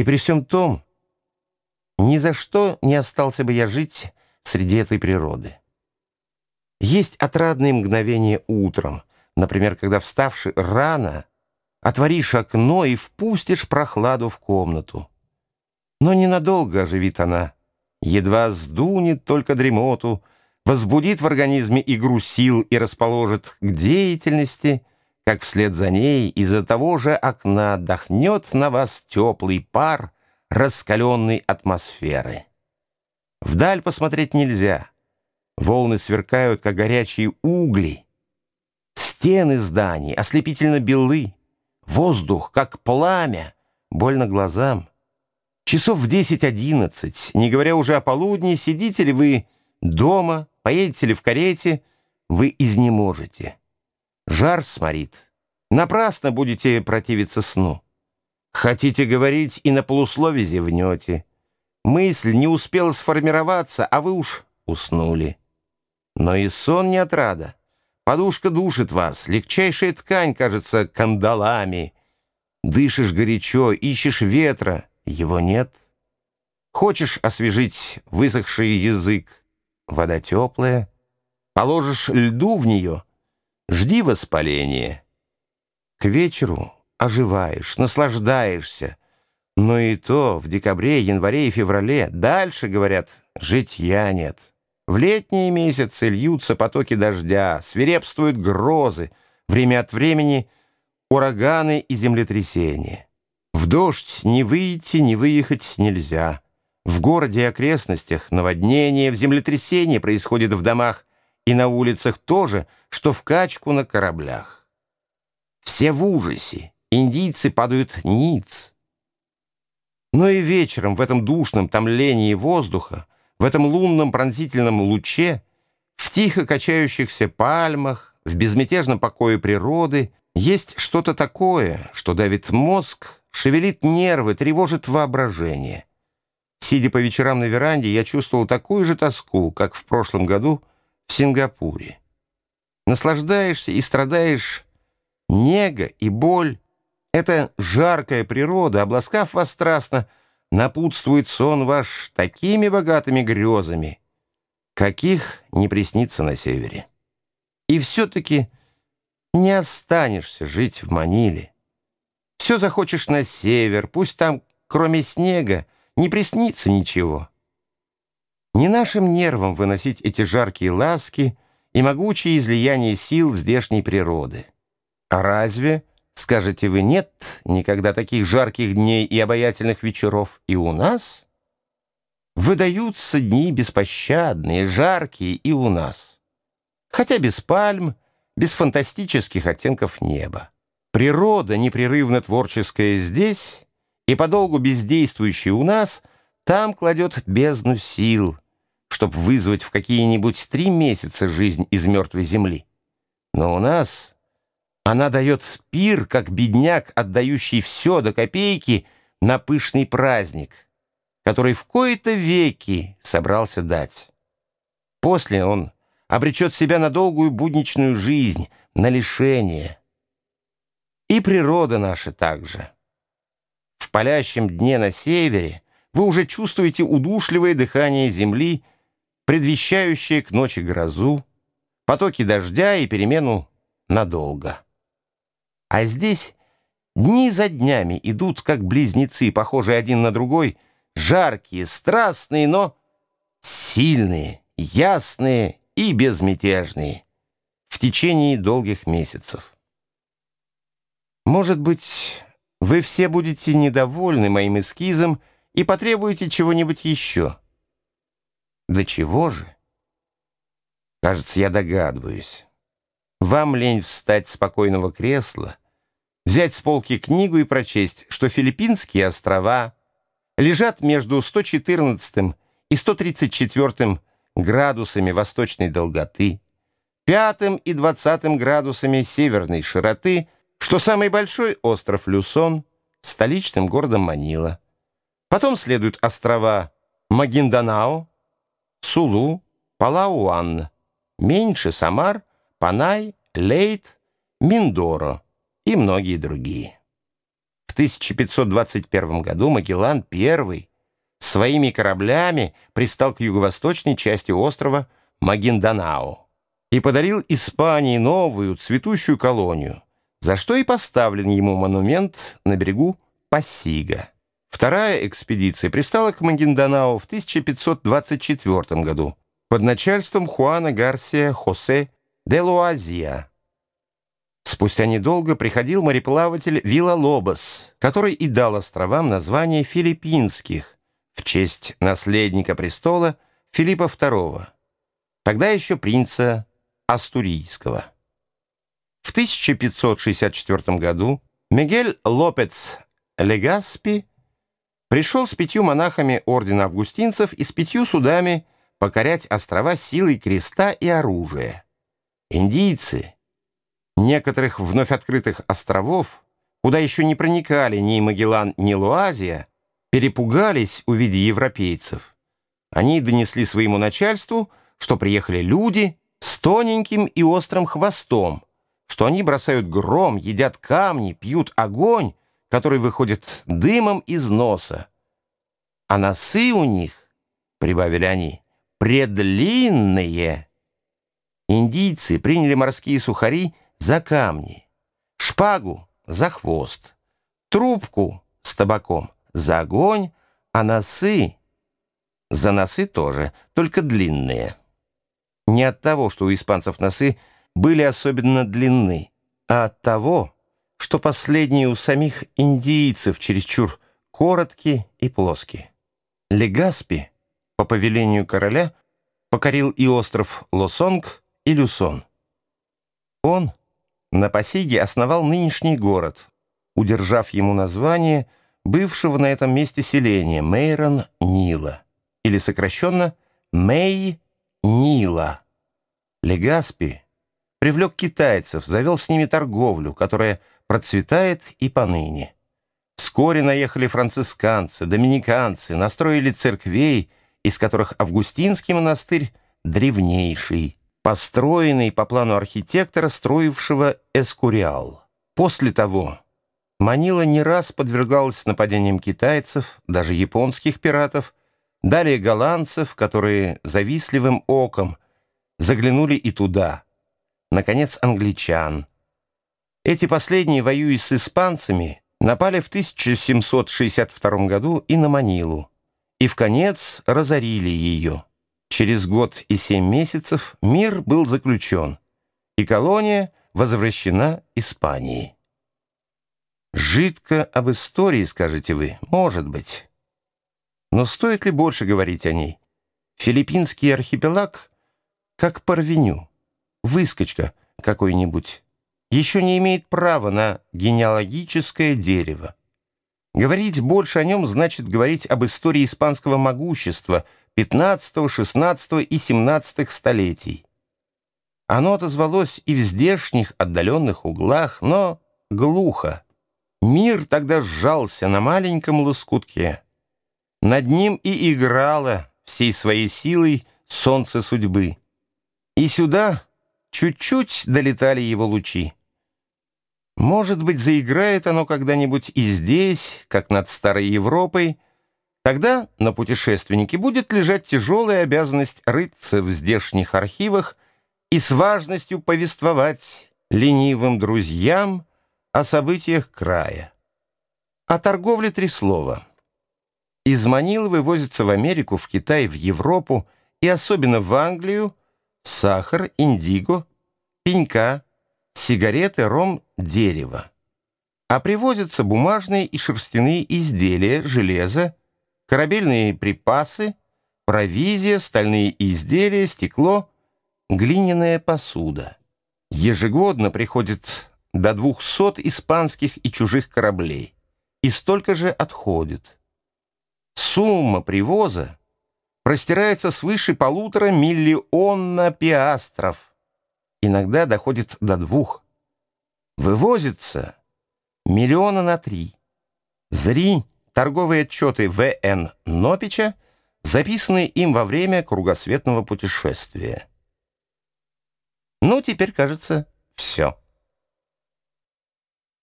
И при всем том, ни за что не остался бы я жить среди этой природы. Есть отрадные мгновения утром, например, когда, вставши рано, отворишь окно и впустишь прохладу в комнату. Но ненадолго оживит она, едва сдунет только дремоту, возбудит в организме игру сил и расположит к деятельности, как вслед за ней из-за того же окна отдохнет на вас теплый пар раскаленной атмосферы. Вдаль посмотреть нельзя. Волны сверкают, как горячие угли. Стены зданий ослепительно белы. Воздух, как пламя, больно глазам. Часов в десять-одиннадцать, не говоря уже о полудне, сидите ли вы дома, поедете ли в карете, вы изнеможете. Жар сморит. Напрасно будете противиться сну. Хотите говорить и на полуслове зевнете. Мысль не успела сформироваться, а вы уж уснули. Но и сон не отрада. Подушка душит вас, легчайшая ткань кажется кандалами. Дышишь горячо, ищешь ветра, его нет. Хочешь освежить высохший язык, вода теплая. Положишь льду в нее, жди воспаления. К вечеру оживаешь, наслаждаешься. Но и то в декабре, январе и феврале дальше, говорят, житья нет. В летние месяцы льются потоки дождя, свирепствуют грозы, время от времени ураганы и землетрясения. В дождь ни выйти, ни выехать нельзя. В городе и окрестностях наводнение, в землетрясение происходит в домах и на улицах тоже, что в качку на кораблях. Все в ужасе, индийцы падают ниц. Но и вечером в этом душном томлении воздуха, в этом лунном пронзительном луче, в тихо качающихся пальмах, в безмятежном покое природы есть что-то такое, что давит мозг, шевелит нервы, тревожит воображение. Сидя по вечерам на веранде, я чувствовал такую же тоску, как в прошлом году в Сингапуре. Наслаждаешься и страдаешь нега и боль, эта жаркая природа, обласкав вас страстно, напутствует сон ваш такими богатыми грезами, каких не приснится на севере. И все-таки не останешься жить в Маниле. Все захочешь на север, пусть там, кроме снега, не приснится ничего. Не нашим нервам выносить эти жаркие ласки и могучие излияния сил здешней природы. А разве Скажете вы, нет никогда таких жарких дней и обаятельных вечеров и у нас? Выдаются дни беспощадные, жаркие и у нас. Хотя без пальм, без фантастических оттенков неба. Природа, непрерывно творческая здесь и подолгу бездействующая у нас, там кладет бездну сил, чтобы вызвать в какие-нибудь три месяца жизнь из мертвой земли. Но у нас она дает пир, как бедняк, отдающий все до копейки на пышный праздник, который в кои-то веки собрался дать. После он обречет себя на долгую будничную жизнь, на лишение. И природа наша также. В палящем дне на севере вы уже чувствуете удушливое дыхание земли, предвещающее к ночи грозу, потоки дождя и перемену надолго. А здесь дни за днями идут, как близнецы, похожие один на другой, жаркие, страстные, но сильные, ясные и безмятежные в течение долгих месяцев. Может быть, вы все будете недовольны моим эскизом и потребуете чего-нибудь еще. Для чего же? Кажется, я догадываюсь. Вам лень встать с спокойного кресла, взять с полки книгу и прочесть, что Филиппинские острова лежат между 114 и 134 градусами восточной долготы, пятым и двадцатым градусами северной широты, что самый большой остров Люсон столичным городом Манила. Потом следуют острова Магинданао, Сулу, Палауан, меньше Самар, Панай, Лейт, Миндоро и многие другие. В 1521 году Магеллан I своими кораблями пристал к юго-восточной части острова Магинданао и подарил Испании новую цветущую колонию, за что и поставлен ему монумент на берегу Пасига. Вторая экспедиция пристала к Магинданао в 1524 году под начальством Хуана Гарсия Хосе де Луазия. Спустя недолго приходил мореплаватель Вилла Лобос, который и дал островам название филиппинских в честь наследника престола Филиппа II, тогда еще принца Астурийского. В 1564 году Мигель Лопец Легаспи пришел с пятью монахами ордена августинцев и с пятью судами покорять острова силой креста и оружия. Индийцы некоторых вновь открытых островов, куда еще не проникали ни Магеллан, ни Луазия, перепугались, увидя европейцев. Они донесли своему начальству, что приехали люди с тоненьким и острым хвостом, что они бросают гром, едят камни, пьют огонь, который выходит дымом из носа. А носы у них, прибавили они, предлинные. Индийцы приняли морские сухари за камни, шпагу за хвост, трубку с табаком за огонь, а носы за носы тоже, только длинные. Не от того, что у испанцев носы были особенно длинны, а от того, что последние у самих индийцев чересчур короткие и плоские. Легаспи, по повелению короля, покорил и остров Лосонг, и Люсон. Он на Пасиге основал нынешний город, удержав ему название бывшего на этом месте селения Мейрон Нила, или сокращенно Мей Нила. Легаспи привлек китайцев, завел с ними торговлю, которая процветает и поныне. Вскоре наехали францисканцы, доминиканцы, настроили церквей, из которых Августинский монастырь древнейший, построенный по плану архитектора, строившего Эскуриал. После того Манила не раз подвергалась нападениям китайцев, даже японских пиратов, далее голландцев, которые завистливым оком заглянули и туда, наконец англичан, эти последние, воюя с испанцами, напали в 1762 году и на Манилу, и в конец разорили ее. Через год и семь месяцев мир был заключен, и колония возвращена Испании. Жидко об истории, скажете вы, может быть. Но стоит ли больше говорить о ней? Филиппинский архипелаг, как парвеню, выскочка какой-нибудь еще не имеет права на генеалогическое дерево. Говорить больше о нем значит говорить об истории испанского могущества XV, XVI и XVII столетий. Оно отозвалось и в здешних отдаленных углах, но глухо. Мир тогда сжался на маленьком лоскутке. Над ним и играло всей своей силой солнце судьбы. И сюда чуть-чуть долетали его лучи. Может быть, заиграет оно когда-нибудь и здесь, как над Старой Европой. Тогда на путешественнике будет лежать тяжелая обязанность рыться в здешних архивах и с важностью повествовать ленивым друзьям о событиях края. О торговле три слова. Из Манилы вывозится в Америку, в Китай, в Европу и особенно в Англию сахар, индиго, пенька, сигареты, ром, дерево. А привозятся бумажные и шерстяные изделия, железо, корабельные припасы, провизия, стальные изделия, стекло, глиняная посуда. Ежегодно приходит до двухсот испанских и чужих кораблей, и столько же отходит. Сумма привоза простирается свыше полутора миллиона пиастров – иногда доходит до двух. Вывозится миллиона на три. Зри торговые отчеты В.Н. Нопича, записанные им во время кругосветного путешествия. Ну, теперь, кажется, все.